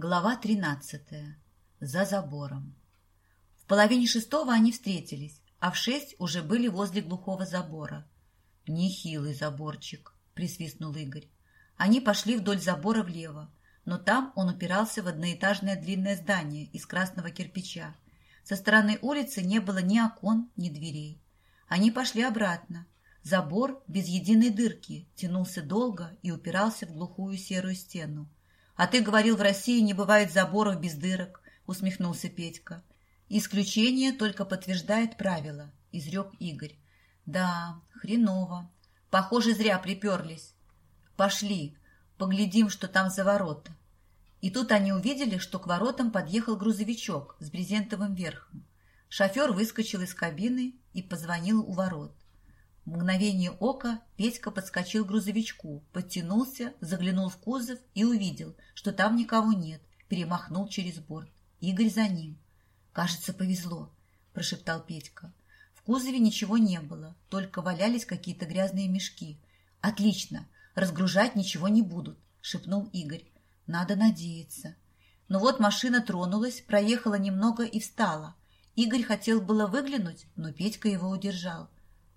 Глава тринадцатая. За забором. В половине шестого они встретились, а в шесть уже были возле глухого забора. «Нехилый заборчик», — присвистнул Игорь. Они пошли вдоль забора влево, но там он упирался в одноэтажное длинное здание из красного кирпича. Со стороны улицы не было ни окон, ни дверей. Они пошли обратно. Забор без единой дырки тянулся долго и упирался в глухую серую стену. «А ты говорил, в России не бывает заборов без дырок», — усмехнулся Петька. «Исключение только подтверждает правило», — изрек Игорь. «Да, хреново. Похоже, зря приперлись. Пошли, поглядим, что там за ворота». И тут они увидели, что к воротам подъехал грузовичок с брезентовым верхом. Шофер выскочил из кабины и позвонил у ворот. В мгновение ока Петька подскочил к грузовичку, подтянулся, заглянул в кузов и увидел, что там никого нет, перемахнул через борт. Игорь за ним. «Кажется, повезло», – прошептал Петька. В кузове ничего не было, только валялись какие-то грязные мешки. «Отлично, разгружать ничего не будут», – шепнул Игорь. «Надо надеяться». Но вот машина тронулась, проехала немного и встала. Игорь хотел было выглянуть, но Петька его удержал.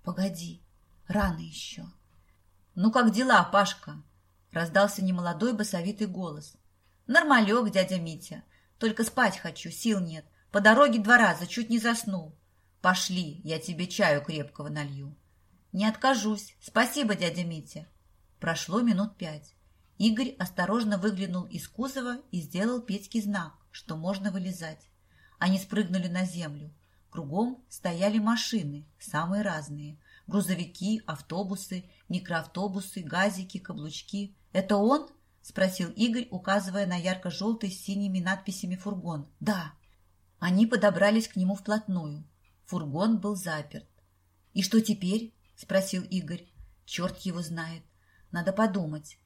«Погоди, рано еще». «Ну, как дела, Пашка?» Раздался немолодой басовитый голос. «Нормалек, дядя Митя. Только спать хочу, сил нет. По дороге два раза чуть не заснул. Пошли, я тебе чаю крепкого налью». «Не откажусь. Спасибо, дядя Митя». Прошло минут пять. Игорь осторожно выглянул из кузова и сделал Петьке знак, что можно вылезать. Они спрыгнули на землю. Кругом стояли машины, самые разные. Грузовики, автобусы, микроавтобусы, газики, каблучки. «Это он?» – спросил Игорь, указывая на ярко-желтый с синими надписями фургон. «Да». Они подобрались к нему вплотную. Фургон был заперт. «И что теперь?» – спросил Игорь. «Черт его знает. Надо подумать.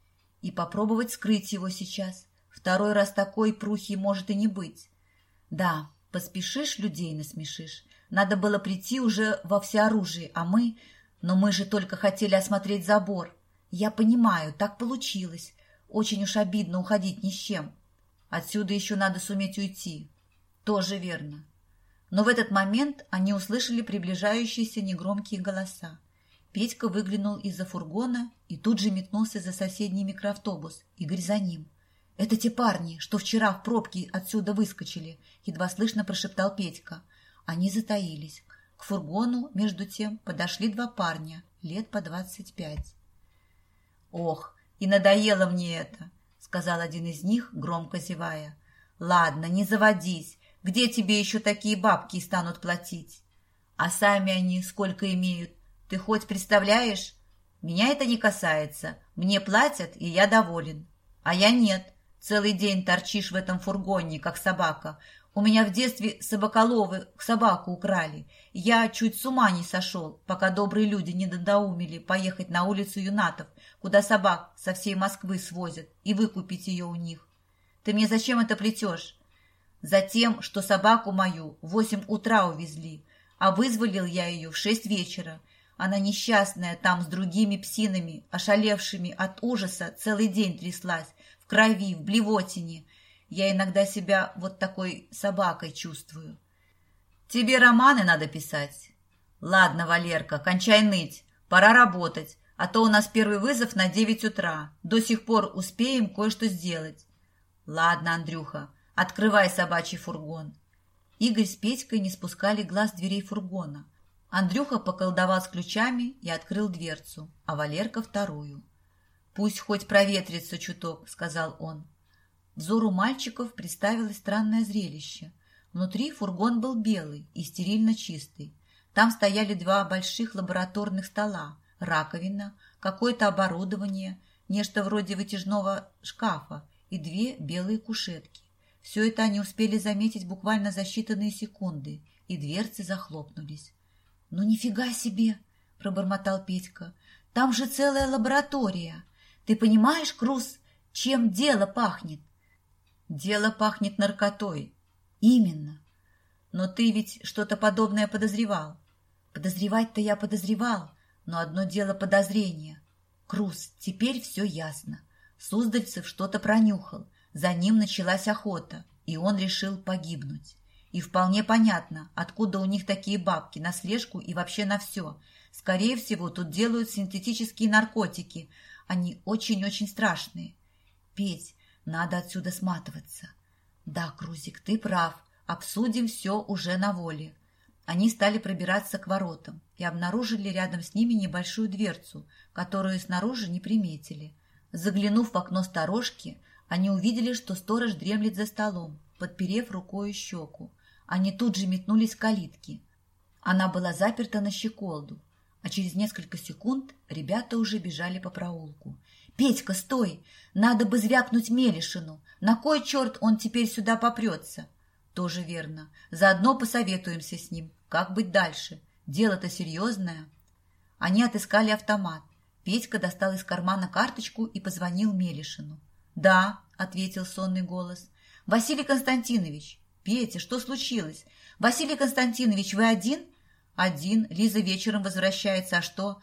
И попробовать скрыть его сейчас. Второй раз такой прухи может и не быть. Да, Поспешишь, людей насмешишь. Надо было прийти уже во всеоружии, а мы... Но мы же только хотели осмотреть забор. Я понимаю, так получилось. Очень уж обидно уходить ни с чем. Отсюда еще надо суметь уйти. Тоже верно. Но в этот момент они услышали приближающиеся негромкие голоса. Петька выглянул из-за фургона и тут же метнулся за соседний микроавтобус. Игорь за ним. «Это те парни, что вчера в пробке отсюда выскочили», — едва слышно прошептал Петька. Они затаились. К фургону, между тем, подошли два парня, лет по двадцать пять. «Ох, и надоело мне это», — сказал один из них, громко зевая. «Ладно, не заводись. Где тебе еще такие бабки станут платить? А сами они сколько имеют? Ты хоть представляешь? Меня это не касается. Мне платят, и я доволен. А я нет. Целый день торчишь в этом фургоне, как собака. У меня в детстве собаколовы собаку украли. Я чуть с ума не сошел, пока добрые люди не додоумили поехать на улицу юнатов, куда собак со всей Москвы свозят, и выкупить ее у них. Ты мне зачем это плетешь? Затем, что собаку мою в восемь утра увезли, а вызволил я ее в шесть вечера. Она несчастная там с другими псинами, ошалевшими от ужаса, целый день тряслась, в крови, в блевотине. Я иногда себя вот такой собакой чувствую. Тебе романы надо писать. Ладно, Валерка, кончай ныть. Пора работать, а то у нас первый вызов на девять утра. До сих пор успеем кое-что сделать. Ладно, Андрюха, открывай собачий фургон. Игорь с Петькой не спускали глаз дверей фургона. Андрюха поколдовал с ключами и открыл дверцу, а Валерка вторую. «Пусть хоть проветрится чуток», — сказал он. Взору мальчиков представилось странное зрелище. Внутри фургон был белый и стерильно чистый. Там стояли два больших лабораторных стола, раковина, какое-то оборудование, нечто вроде вытяжного шкафа и две белые кушетки. Все это они успели заметить буквально за считанные секунды, и дверцы захлопнулись. «Ну нифига себе!» – пробормотал Петька. «Там же целая лаборатория!» Ты понимаешь, Круз, чем дело пахнет? Дело пахнет наркотой. Именно. Но ты ведь что-то подобное подозревал. Подозревать-то я подозревал, но одно дело подозрение. Круз, теперь все ясно. Суздальцев что-то пронюхал. За ним началась охота, и он решил погибнуть. И вполне понятно, откуда у них такие бабки на слежку и вообще на все. Скорее всего, тут делают синтетические наркотики. Они очень-очень страшные. Петь, надо отсюда сматываться. Да, Крузик, ты прав. Обсудим все уже на воле. Они стали пробираться к воротам и обнаружили рядом с ними небольшую дверцу, которую снаружи не приметили. Заглянув в окно сторожки, они увидели, что сторож дремлет за столом, подперев рукой щеку. Они тут же метнулись к калитке. Она была заперта на щеколду, а через несколько секунд ребята уже бежали по проулку. «Петька, стой! Надо бы звякнуть Мелишину! На кой черт он теперь сюда попрется?» «Тоже верно. Заодно посоветуемся с ним. Как быть дальше? Дело-то серьезное». Они отыскали автомат. Петька достал из кармана карточку и позвонил Мелишину. «Да», — ответил сонный голос. «Василий Константинович». «Петя, что случилось? Василий Константинович, вы один?» «Один. Лиза вечером возвращается. А что?»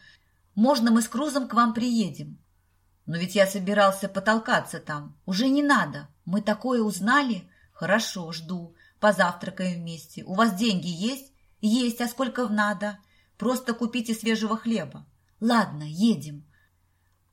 «Можно мы с Крузом к вам приедем?» «Но ведь я собирался потолкаться там. Уже не надо. Мы такое узнали?» «Хорошо, жду. Позавтракаем вместе. У вас деньги есть?» «Есть. А сколько надо?» «Просто купите свежего хлеба». «Ладно, едем».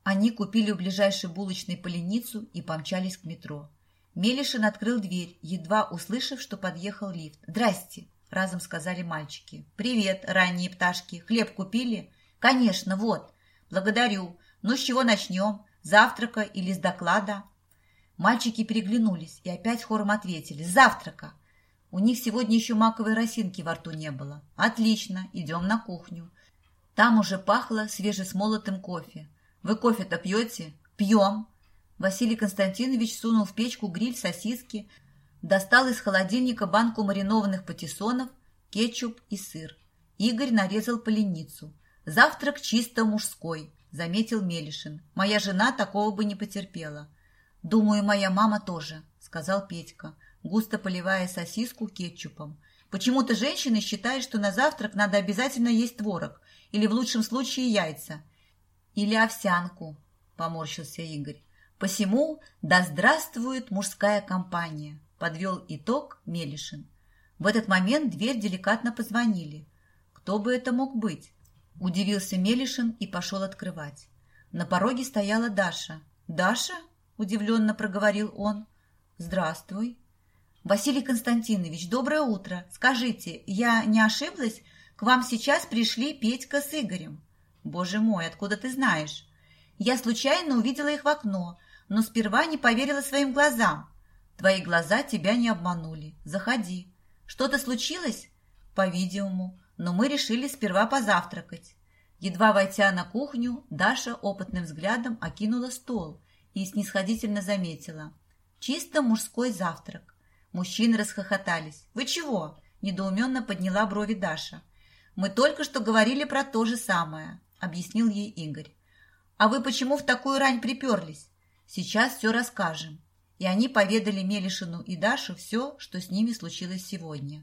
Они купили у ближайшей булочной поленицу и помчались к метро. Мелишин открыл дверь, едва услышав, что подъехал лифт. «Здрасте!» – разом сказали мальчики. «Привет, ранние пташки! Хлеб купили?» «Конечно, вот!» «Благодарю! Ну, с чего начнем? Завтрака или с доклада?» Мальчики переглянулись и опять хором ответили. «Завтрака!» У них сегодня еще маковой росинки во рту не было. «Отлично, идем на кухню». Там уже пахло свежесмолотым кофе. «Вы кофе-то пьете?» «Пьем». Василий Константинович сунул в печку гриль сосиски, достал из холодильника банку маринованных патиссонов, кетчуп и сыр. Игорь нарезал поленницу. «Завтрак чисто мужской», — заметил Мелишин. «Моя жена такого бы не потерпела». «Думаю, моя мама тоже», — сказал Петька, густо поливая сосиску кетчупом. «Почему-то женщины считают, что на завтрак надо обязательно есть творог, или в лучшем случае яйца. Или овсянку, поморщился Игорь. Посему да здравствует мужская компания, подвел итог Мелишин. В этот момент дверь деликатно позвонили. Кто бы это мог быть? Удивился Мелишин и пошел открывать. На пороге стояла Даша. «Даша?» – удивленно проговорил он. «Здравствуй». «Василий Константинович, доброе утро. Скажите, я не ошиблась? К вам сейчас пришли Петька с Игорем. Боже мой, откуда ты знаешь? Я случайно увидела их в окно, но сперва не поверила своим глазам. Твои глаза тебя не обманули. Заходи. Что-то случилось? По-видимому, но мы решили сперва позавтракать. Едва войдя на кухню, Даша опытным взглядом окинула стол и снисходительно заметила. Чисто мужской завтрак. Мужчины расхохотались. «Вы чего?» – недоуменно подняла брови Даша. «Мы только что говорили про то же самое», — объяснил ей Игорь. «А вы почему в такую рань приперлись? Сейчас все расскажем». И они поведали Мелишину и Даше все, что с ними случилось сегодня.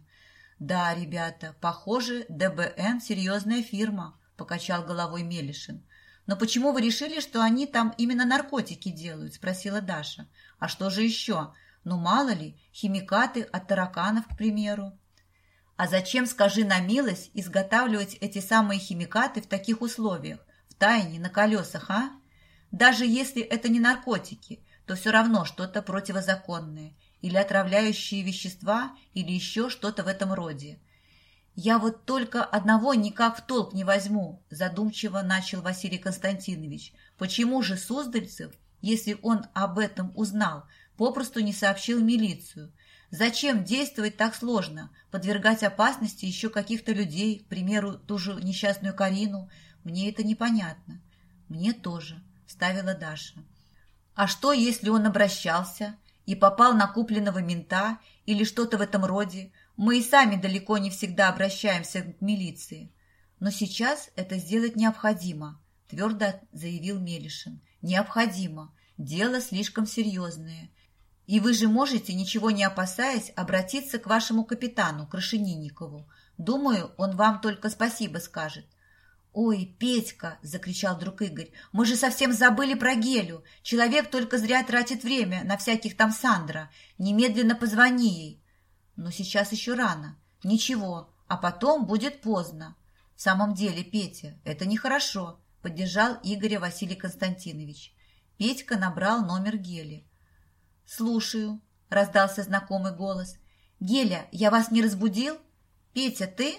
«Да, ребята, похоже, ДБН – серьезная фирма», – покачал головой Мелишин. «Но почему вы решили, что они там именно наркотики делают?» – спросила Даша. «А что же еще? Ну, мало ли, химикаты от тараканов, к примеру». А зачем, скажи на милость, изготавливать эти самые химикаты в таких условиях, в тайне, на колесах, а? Даже если это не наркотики, то все равно что-то противозаконное, или отравляющие вещества, или еще что-то в этом роде. «Я вот только одного никак в толк не возьму», задумчиво начал Василий Константинович. «Почему же Суздальцев, если он об этом узнал, попросту не сообщил милицию? Зачем действовать так сложно, подвергать опасности еще каких-то людей, к примеру, ту же несчастную Карину? Мне это непонятно. Мне тоже, ставила Даша. А что, если он обращался и попал на купленного мента или что-то в этом роде? Мы и сами далеко не всегда обращаемся к милиции. Но сейчас это сделать необходимо, твердо заявил Мелишин. Необходимо. Дело слишком серьезное. И вы же можете, ничего не опасаясь, обратиться к вашему капитану, Крашенинникову. Думаю, он вам только спасибо скажет. «Ой, Петька!» – закричал друг Игорь. «Мы же совсем забыли про Гелю. Человек только зря тратит время на всяких там Сандра. Немедленно позвони ей». «Но сейчас еще рано. Ничего, а потом будет поздно». «В самом деле, Петя, это нехорошо», – поддержал Игоря Василий Константинович. Петька набрал номер Гели. «Слушаю», – раздался знакомый голос. «Геля, я вас не разбудил?» «Петя, ты?»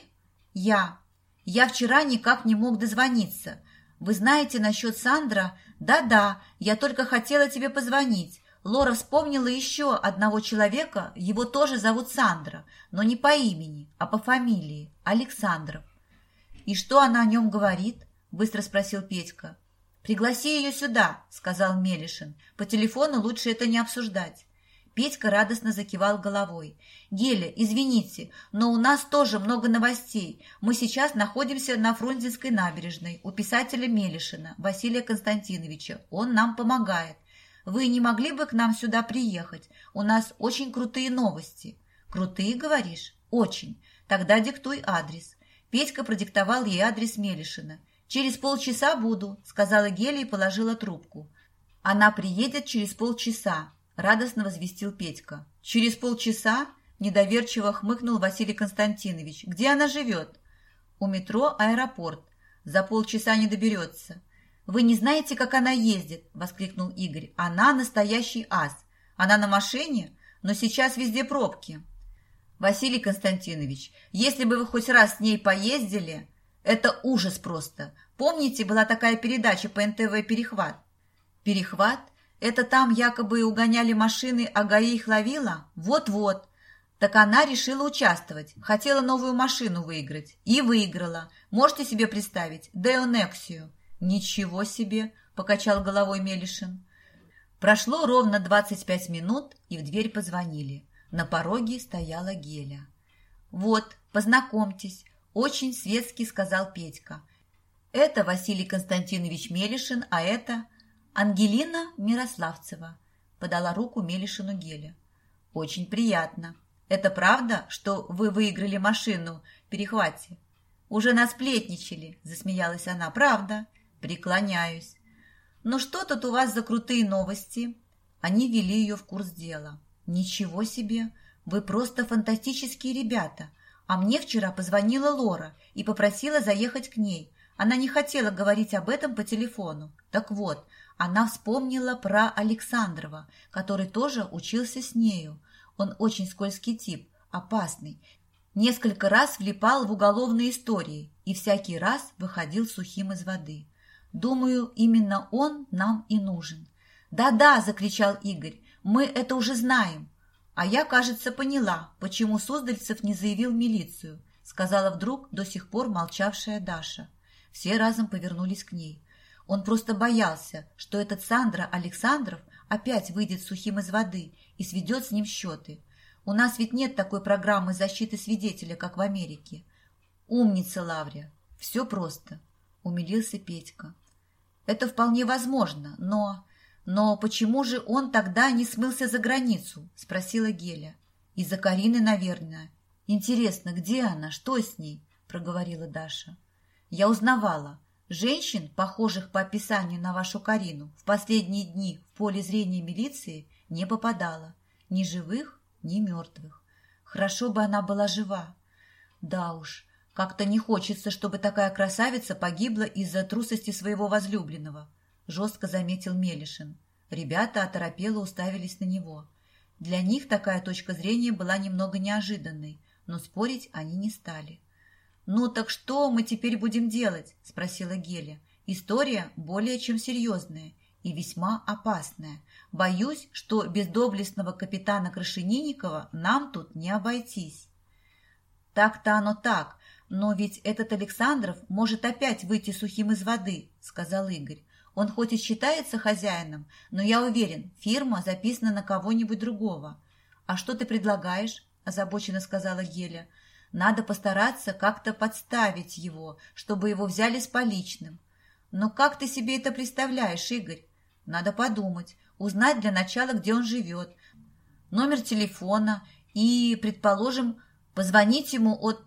«Я», я вчера никак не мог дозвониться. Вы знаете насчет Сандра? Да-да, я только хотела тебе позвонить. Лора вспомнила еще одного человека, его тоже зовут Сандра, но не по имени, а по фамилии, Александров. «И что она о нем говорит?» – быстро спросил Петька. «Пригласи ее сюда», – сказал Мелишин. «По телефону лучше это не обсуждать». Петька радостно закивал головой. «Геля, извините, но у нас тоже много новостей. Мы сейчас находимся на Фрунзенской набережной у писателя Мелишина Василия Константиновича. Он нам помогает. Вы не могли бы к нам сюда приехать? У нас очень крутые новости». «Крутые, говоришь?» «Очень. Тогда диктуй адрес». Петька продиктовал ей адрес Мелишина. «Через полчаса буду», — сказала Геля и положила трубку. «Она приедет через полчаса радостно возвестил Петька. «Через полчаса?» – недоверчиво хмыкнул Василий Константинович. «Где она живет?» «У метро аэропорт. За полчаса не доберется». «Вы не знаете, как она ездит?» – воскликнул Игорь. «Она настоящий ас. Она на машине, но сейчас везде пробки». «Василий Константинович, если бы вы хоть раз с ней поездили, это ужас просто. Помните, была такая передача по НТВ «Перехват»?» «Перехват?» Это там якобы угоняли машины, а ГАИ их ловила? Вот-вот. Так она решила участвовать, хотела новую машину выиграть. И выиграла. Можете себе представить? Деонексию. Ничего себе, покачал головой Мелишин. Прошло ровно 25 минут, и в дверь позвонили. На пороге стояла Геля. «Вот, познакомьтесь», – очень светский сказал Петька. «Это Василий Константинович Мелишин, а это «Ангелина Мирославцева», – подала руку Мелишину Геля. «Очень приятно. Это правда, что вы выиграли машину в перехвате?» «Уже насплетничали», – засмеялась она. «Правда. Преклоняюсь. Ну что тут у вас за крутые новости?» Они вели ее в курс дела. «Ничего себе! Вы просто фантастические ребята. А мне вчера позвонила Лора и попросила заехать к ней. Она не хотела говорить об этом по телефону. Так вот, она вспомнила про Александрова, который тоже учился с нею. Он очень скользкий тип, опасный. Несколько раз влипал в уголовные истории и всякий раз выходил сухим из воды. Думаю, именно он нам и нужен. «Да-да!» – закричал Игорь. «Мы это уже знаем!» «А я, кажется, поняла, почему Суздальцев не заявил милицию», – сказала вдруг до сих пор молчавшая Даша. Все разом повернулись к ней. Он просто боялся, что этот Сандра Александров опять выйдет сухим из воды и сведет с ним счеты. У нас ведь нет такой программы защиты свидетеля, как в Америке. Умница, Лаврия. Все просто. Умилился Петька. Это вполне возможно, но... Но почему же он тогда не смылся за границу? Спросила Геля. Из-за Карины, наверное. Интересно, где она? Что с ней? Проговорила Даша. Я узнавала. Женщин, похожих по описанию на вашу Карину, в последние дни в поле зрения милиции не попадало. Ни живых, ни мертвых. Хорошо бы она была жива. Да уж, как-то не хочется, чтобы такая красавица погибла из-за трусости своего возлюбленного, жестко заметил Мелишин. Ребята оторопело уставились на него. Для них такая точка зрения была немного неожиданной, но спорить они не стали. «Ну так что мы теперь будем делать?» – спросила Геля. «История более чем серьезная и весьма опасная. Боюсь, что без доблестного капитана Крашенинникова нам тут не обойтись». «Так-то оно так, но ведь этот Александров может опять выйти сухим из воды», – сказал Игорь. «Он хоть и считается хозяином, но я уверен, фирма записана на кого-нибудь другого». «А что ты предлагаешь?» – озабоченно сказала Геля. Надо постараться как-то подставить его, чтобы его взяли с поличным. Но как ты себе это представляешь, Игорь? Надо подумать, узнать для начала, где он живет, номер телефона и, предположим, позвонить ему от...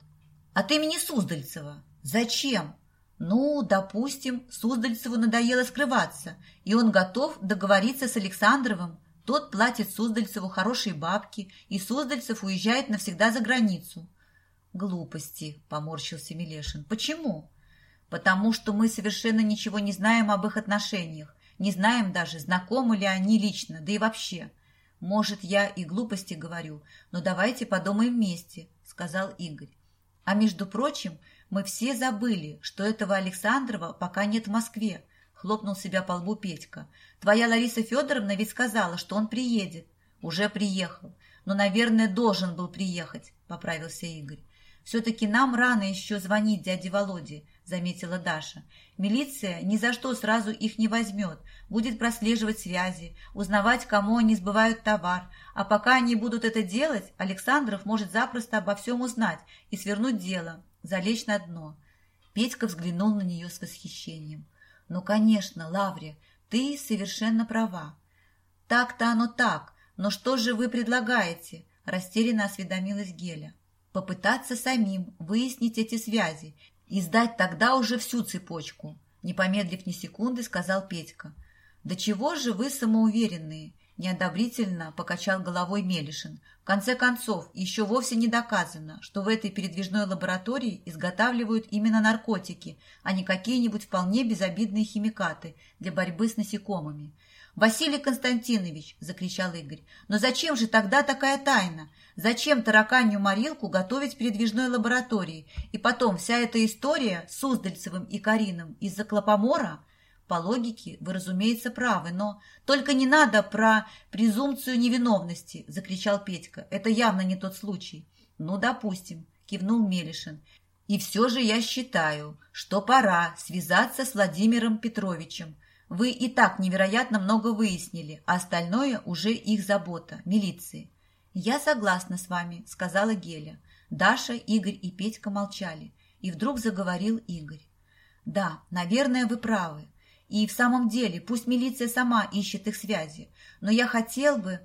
от имени Суздальцева. Зачем? Ну, допустим, Суздальцеву надоело скрываться, и он готов договориться с Александровым. Тот платит Суздальцеву хорошие бабки, и Суздальцев уезжает навсегда за границу. Глупости, поморщился Милешин. Почему? Потому что мы совершенно ничего не знаем об их отношениях, не знаем даже, знакомы ли они лично, да и вообще. Может, я и глупости говорю, но давайте подумаем вместе, сказал Игорь. А между прочим, мы все забыли, что этого Александрова пока нет в Москве, хлопнул себя по лбу Петька. Твоя Лариса Федоровна ведь сказала, что он приедет. Уже приехал. Но, наверное, должен был приехать, поправился Игорь. «Все-таки нам рано еще звонить дяде Володе», — заметила Даша. «Милиция ни за что сразу их не возьмет, будет прослеживать связи, узнавать, кому они сбывают товар. А пока они будут это делать, Александров может запросто обо всем узнать и свернуть дело, залечь на дно». Петька взглянул на нее с восхищением. «Ну, конечно, Лаврия, ты совершенно права. Так-то оно так, но что же вы предлагаете?» Растерянно осведомилась Геля попытаться самим выяснить эти связи и сдать тогда уже всю цепочку, не помедлив ни секунды, сказал Петька. «Да чего же вы самоуверенные?» Неодобрительно покачал головой Мелишин. В конце концов, еще вовсе не доказано, что в этой передвижной лаборатории изготавливают именно наркотики, а не какие-нибудь вполне безобидные химикаты для борьбы с насекомыми. «Василий Константинович!» – закричал Игорь. «Но зачем же тогда такая тайна? Зачем тараканью морилку готовить в передвижной лаборатории? И потом вся эта история с Уздальцевым и Карином из-за клопомора? По логике вы, разумеется, правы, но только не надо про презумпцию невиновности, закричал Петька. Это явно не тот случай. Ну, допустим, кивнул Мелишин. И все же я считаю, что пора связаться с Владимиром Петровичем. Вы и так невероятно много выяснили, а остальное уже их забота, милиции. «Я согласна с вами», — сказала Геля. Даша, Игорь и Петька молчали. И вдруг заговорил Игорь. «Да, наверное, вы правы. И в самом деле, пусть милиция сама ищет их связи. Но я хотел бы...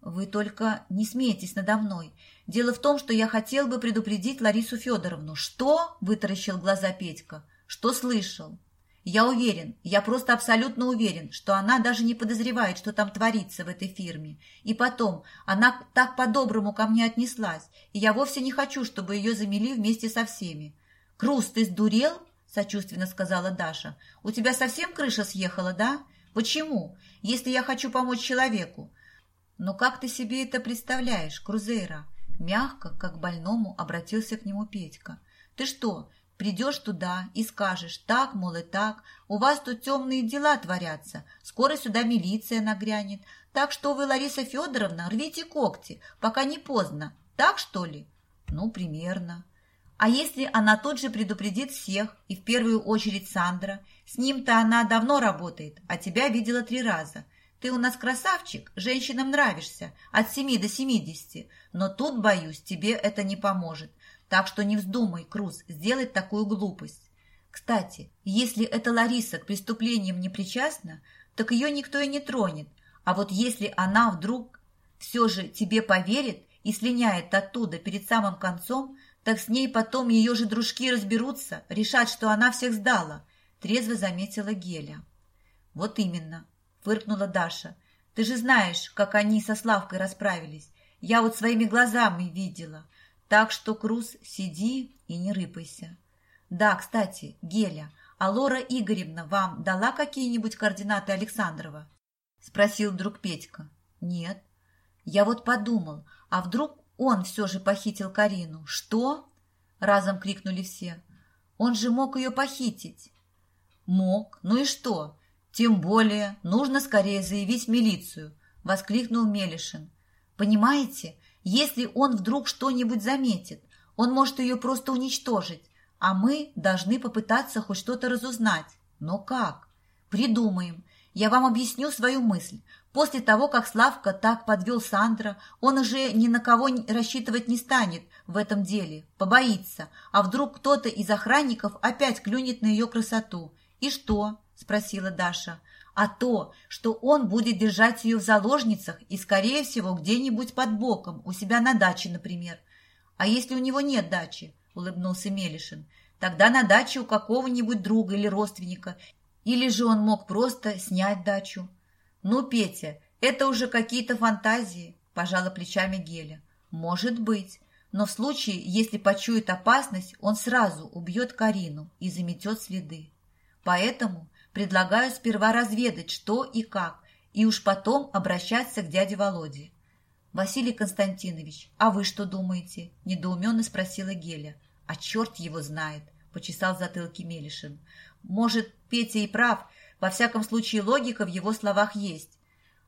Вы только не смейтесь надо мной. Дело в том, что я хотел бы предупредить Ларису Федоровну. Что?» – вытаращил глаза Петька. «Что слышал?» Я уверен, я просто абсолютно уверен, что она даже не подозревает, что там творится в этой фирме. И потом, она так по-доброму ко мне отнеслась, и я вовсе не хочу, чтобы ее замели вместе со всеми. «Крус, ты сдурел?» – сочувственно сказала Даша. «У тебя совсем крыша съехала, да? Почему? Если я хочу помочь человеку». «Но как ты себе это представляешь, Крузейра?» Мягко, как больному, обратился к нему Петька. «Ты что, Придешь туда и скажешь, так, мол, и так, у вас тут темные дела творятся, скоро сюда милиция нагрянет. Так что вы, Лариса Федоровна, рвите когти, пока не поздно. Так, что ли? Ну, примерно. А если она тут же предупредит всех, и в первую очередь Сандра? С ним-то она давно работает, а тебя видела три раза. Ты у нас красавчик, женщинам нравишься, от семи до семидесяти, но тут, боюсь, тебе это не поможет. Так что не вздумай, Круз, сделать такую глупость. Кстати, если эта Лариса к преступлениям не причастна, так ее никто и не тронет. А вот если она вдруг все же тебе поверит и слиняет оттуда перед самым концом, так с ней потом ее же дружки разберутся, решат, что она всех сдала, трезво заметила Геля. Вот именно, фыркнула Даша. Ты же знаешь, как они со Славкой расправились. Я вот своими глазами видела. Так что, Круз, сиди и не рыпайся. Да, кстати, Геля, а Лора Игоревна вам дала какие-нибудь координаты Александрова? Спросил вдруг Петька. Нет. Я вот подумал, а вдруг он все же похитил Карину? Что? Разом крикнули все. Он же мог ее похитить. Мог. Ну и что? Тем более нужно скорее заявить в милицию, воскликнул Мелишин. Понимаете, если он вдруг что-нибудь заметит, он может ее просто уничтожить, а мы должны попытаться хоть что-то разузнать. Но как? Придумаем. Я вам объясню свою мысль. После того, как Славка так подвел Сандра, он уже ни на кого рассчитывать не станет в этом деле, побоится. А вдруг кто-то из охранников опять клюнет на ее красоту? И что? – спросила Даша а то, что он будет держать ее в заложницах и, скорее всего, где-нибудь под боком, у себя на даче, например. А если у него нет дачи, улыбнулся Мелишин, Тогда на даче у какого-нибудь друга или родственника. Или же он мог просто снять дачу. Ну, Петя, это уже какие-то фантазии, пожала плечами Геля. Может быть, но в случае, если почует опасность, он сразу убьет Карину и заметет следы. Поэтому предлагаю сперва разведать, что и как, и уж потом обращаться к дяде Володе. «Василий Константинович, а вы что думаете?» – недоуменно спросила Геля. «А черт его знает!» – почесал затылки Мелишин. «Может, Петя и прав, во всяком случае логика в его словах есть.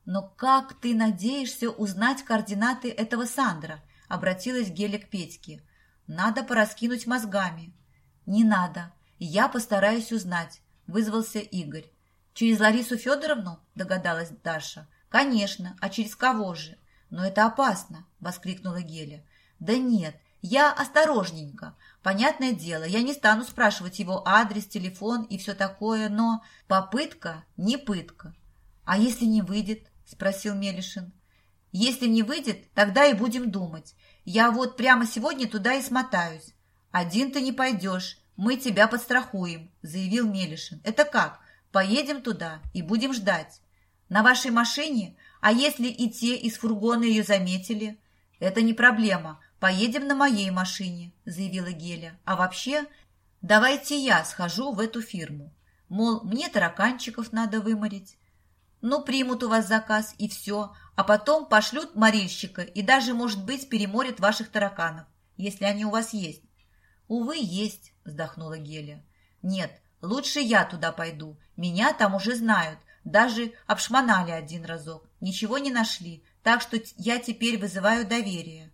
Но как ты надеешься узнать координаты этого Сандра?» – обратилась Геля к Петьке. «Надо пораскинуть мозгами». «Не надо. Я постараюсь узнать», – вызвался Игорь. «Через Ларису Федоровну?» – догадалась Даша. «Конечно. А через кого же?» «Но это опасно!» – воскликнула Геля. «Да нет, я осторожненько. Понятное дело, я не стану спрашивать его адрес, телефон и все такое, но попытка не пытка». «А если не выйдет?» – спросил Мелишин. «Если не выйдет, тогда и будем думать. Я вот прямо сегодня туда и смотаюсь». «Один ты не пойдешь, мы тебя подстрахуем», – заявил Мелишин. «Это как? Поедем туда и будем ждать. На вашей машине а если и те из фургона ее заметили? Это не проблема. Поедем на моей машине, заявила Геля. А вообще, давайте я схожу в эту фирму. Мол, мне тараканчиков надо выморить. Ну, примут у вас заказ и все, а потом пошлют морильщика и даже, может быть, переморят ваших тараканов, если они у вас есть. Увы, есть, вздохнула Геля. Нет, лучше я туда пойду. Меня там уже знают, даже обшмонали один разок. Ничего не нашли, так что я теперь вызываю доверие.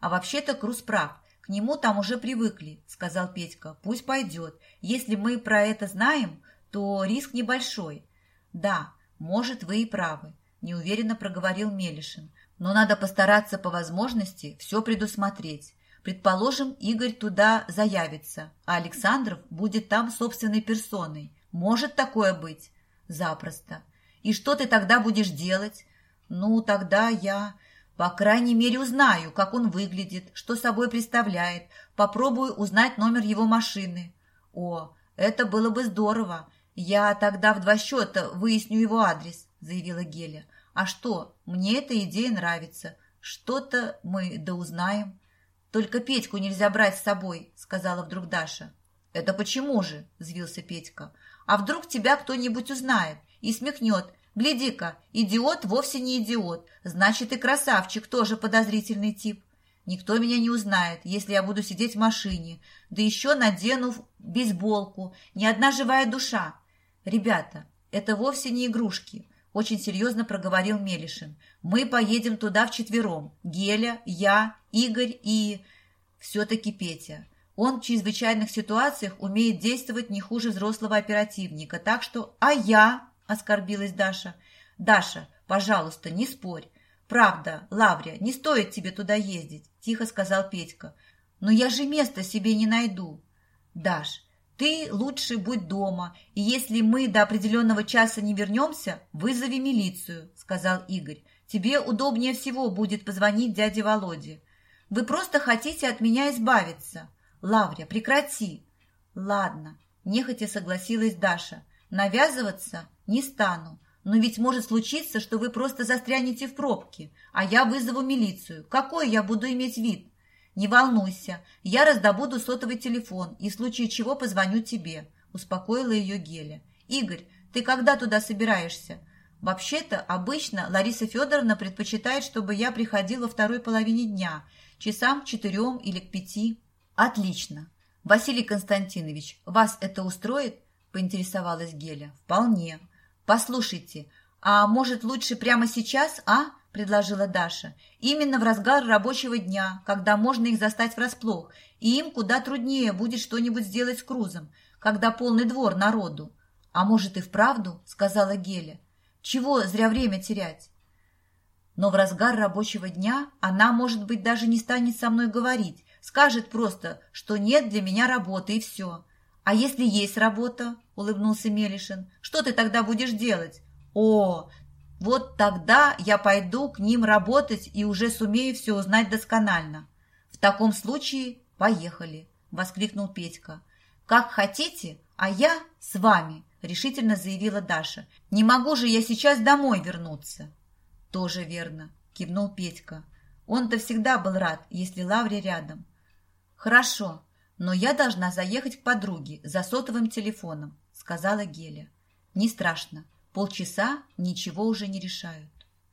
А вообще-то Круз прав. К нему там уже привыкли, сказал Петька. Пусть пойдет. Если мы про это знаем, то риск небольшой. Да, может, вы и правы, неуверенно проговорил Мелишин. Но надо постараться по возможности все предусмотреть. Предположим, Игорь туда заявится, а Александров будет там собственной персоной. Может такое быть? Запросто. И что ты тогда будешь делать? Ну, тогда я, по крайней мере, узнаю, как он выглядит, что собой представляет, попробую узнать номер его машины. О, это было бы здорово. Я тогда в два счета выясню его адрес, заявила Геля. А что, мне эта идея нравится. Что-то мы да. Только Петьку нельзя брать с собой, сказала вдруг Даша. Это почему же? взвился Петька. А вдруг тебя кто-нибудь узнает и смехнет? Гляди-ка, идиот вовсе не идиот. Значит, и красавчик тоже подозрительный тип. Никто меня не узнает, если я буду сидеть в машине, да еще надену бейсболку. Ни одна живая душа. Ребята, это вовсе не игрушки. Очень серьезно проговорил Мелишин. Мы поедем туда вчетвером. Геля, я, Игорь и... Все-таки Петя. Он в чрезвычайных ситуациях умеет действовать не хуже взрослого оперативника, так что... А я, оскорбилась Даша. Даша, пожалуйста, не спорь. Правда, Лаврия, не стоит тебе туда ездить, тихо сказал Петька. Но я же места себе не найду. Даш, ты лучше будь дома, и если мы до определенного часа не вернемся, вызови милицию, сказал Игорь. Тебе удобнее всего будет позвонить дяде Володе. Вы просто хотите от меня избавиться. Лаврия, прекрати!» «Ладно», – нехотя согласилась Даша. «Навязываться не стану, но ведь может случиться, что вы просто застрянете в пробке, а я вызову милицию. Какой я буду иметь вид? Не волнуйся, я раздобуду сотовый телефон и в случае чего позвоню тебе», – успокоила ее Геля. «Игорь, ты когда туда собираешься?» «Вообще-то, обычно Лариса Федоровна предпочитает, чтобы я приходила второй половине дня, часам к четырем или к пяти». «Отлично. Василий Константинович, вас это устроит?» – поинтересовалась Геля. «Вполне. Послушайте, а может лучше прямо сейчас, а?» – предложила Даша. «Именно в разгар рабочего дня, когда можно их застать врасплох, и им куда труднее будет что-нибудь сделать с Крузом, когда полный двор народу». «А может и вправду?» – сказала Геля. «Чего зря время терять?» Но в разгар рабочего дня она, может быть, даже не станет со мной говорить, Скажет просто, что нет для меня работы, и все. А если есть работа, улыбнулся Мелишин, что ты тогда будешь делать? О, вот тогда я пойду к ним работать и уже сумею все узнать досконально. В таком случае поехали, воскликнул Петька. «Как хотите, а я с вами», – решительно заявила Даша. «Не могу же я сейчас домой вернуться». «Тоже верно», – кивнул Петька. Он-то всегда был рад, если Лавре рядом. «Хорошо, но я должна заехать к подруге за сотовым телефоном», – сказала Геля. «Не страшно. Полчаса ничего уже не решают».